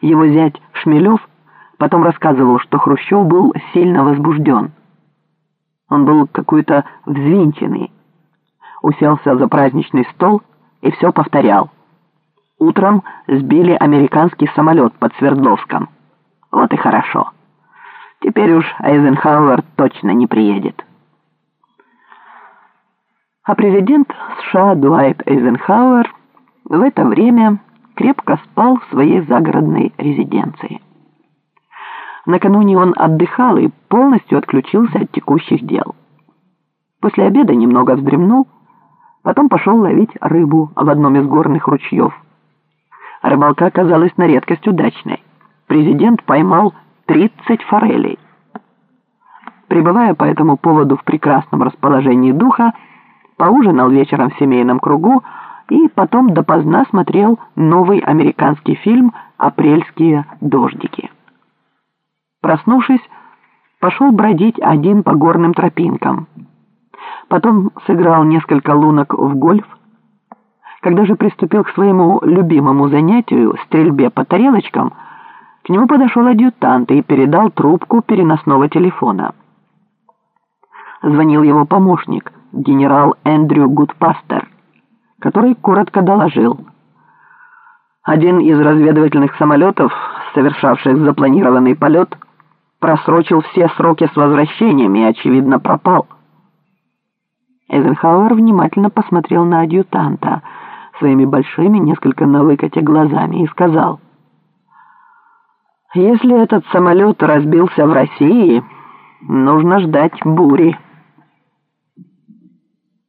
Его зять Шмелев потом рассказывал, что Хрущев был сильно возбужден. Он был какой-то взвинченный. Уселся за праздничный стол и все повторял. Утром сбили американский самолет под Свердловском. Вот и хорошо. Теперь уж Эйзенхауэр точно не приедет. А президент США Дуайт Эйзенхауэр в это время крепко спал в своей загородной резиденции. Накануне он отдыхал и полностью отключился от текущих дел. После обеда немного вздремнул, потом пошел ловить рыбу в одном из горных ручьев. Рыбалка оказалась на редкость удачной. Президент поймал 30 форелей. Пребывая по этому поводу в прекрасном расположении духа, поужинал вечером в семейном кругу и потом допоздна смотрел новый американский фильм «Апрельские дождики». Проснувшись, пошел бродить один по горным тропинкам. Потом сыграл несколько лунок в гольф. Когда же приступил к своему любимому занятию, стрельбе по тарелочкам, к нему подошел адъютант и передал трубку переносного телефона. Звонил его помощник, генерал Эндрю Гудпастер, который коротко доложил. Один из разведывательных самолетов, совершавших запланированный полет, просрочил все сроки с возвращением и, очевидно, пропал. Эйзенхауэр внимательно посмотрел на адъютанта своими большими, несколько на выкате глазами и сказал, «Если этот самолет разбился в России, нужно ждать бури».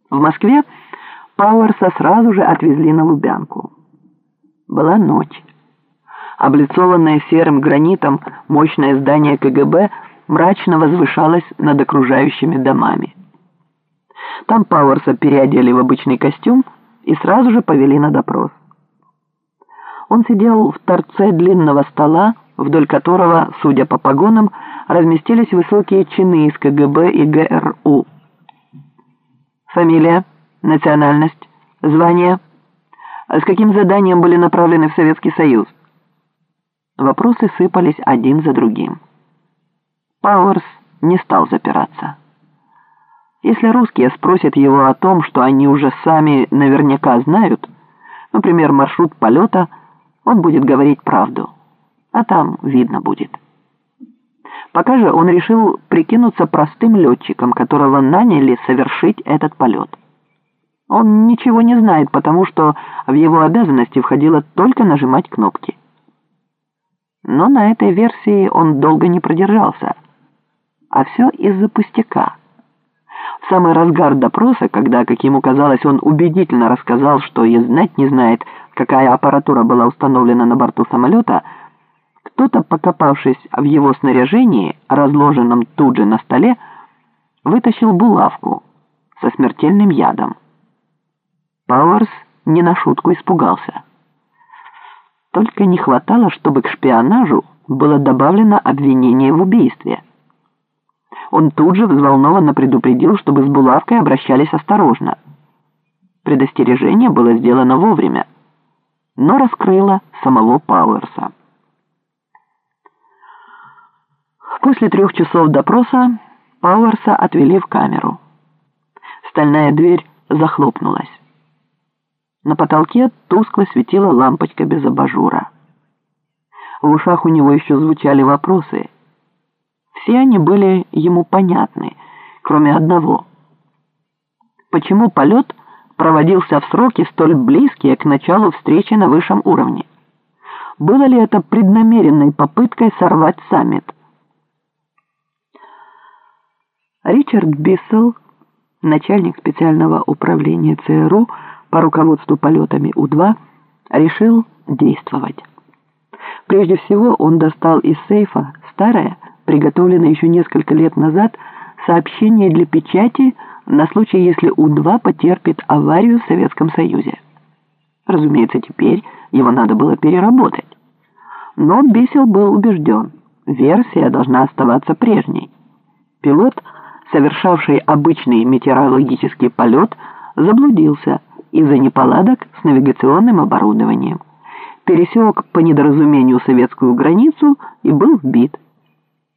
В Москве Пауэрса сразу же отвезли на Лубянку. Была ночь. Облицованное серым гранитом мощное здание КГБ мрачно возвышалось над окружающими домами. Там Пауэрса переодели в обычный костюм и сразу же повели на допрос. Он сидел в торце длинного стола, вдоль которого, судя по погонам, разместились высокие чины из КГБ и ГРУ. Фамилия, национальность, звание. С каким заданием были направлены в Советский Союз? Вопросы сыпались один за другим. Пауэрс не стал запираться. Если русские спросят его о том, что они уже сами наверняка знают, например, маршрут полета, он будет говорить правду. А там видно будет. Пока же он решил прикинуться простым летчиком, которого наняли совершить этот полет. Он ничего не знает, потому что в его обязанности входило только нажимать кнопки. Но на этой версии он долго не продержался. А все из-за пустяка. В самый разгар допроса, когда, как ему казалось, он убедительно рассказал, что и знать не знает, какая аппаратура была установлена на борту самолета, кто-то, покопавшись в его снаряжении, разложенном тут же на столе, вытащил булавку со смертельным ядом. Пауэрс не на шутку испугался. Только не хватало, чтобы к шпионажу было добавлено обвинение в убийстве. Он тут же взволнованно предупредил, чтобы с булавкой обращались осторожно. Предостережение было сделано вовремя, но раскрыло самого Пауэрса. После трех часов допроса Пауэрса отвели в камеру. Стальная дверь захлопнулась. На потолке тускло светила лампочка без абажура. В ушах у него еще звучали вопросы. Все они были ему понятны, кроме одного. Почему полет проводился в сроки столь близкие к началу встречи на высшем уровне? Было ли это преднамеренной попыткой сорвать саммит? Ричард Биссел, начальник специального управления ЦРУ, по руководству полетами У-2 решил действовать. Прежде всего он достал из сейфа старое, приготовленное еще несколько лет назад, сообщение для печати на случай, если У-2 потерпит аварию в Советском Союзе. Разумеется, теперь его надо было переработать. Но Бесел был убежден, версия должна оставаться прежней. Пилот, совершавший обычный метеорологический полет, заблудился – из-за неполадок с навигационным оборудованием. пересек по недоразумению советскую границу и был вбит.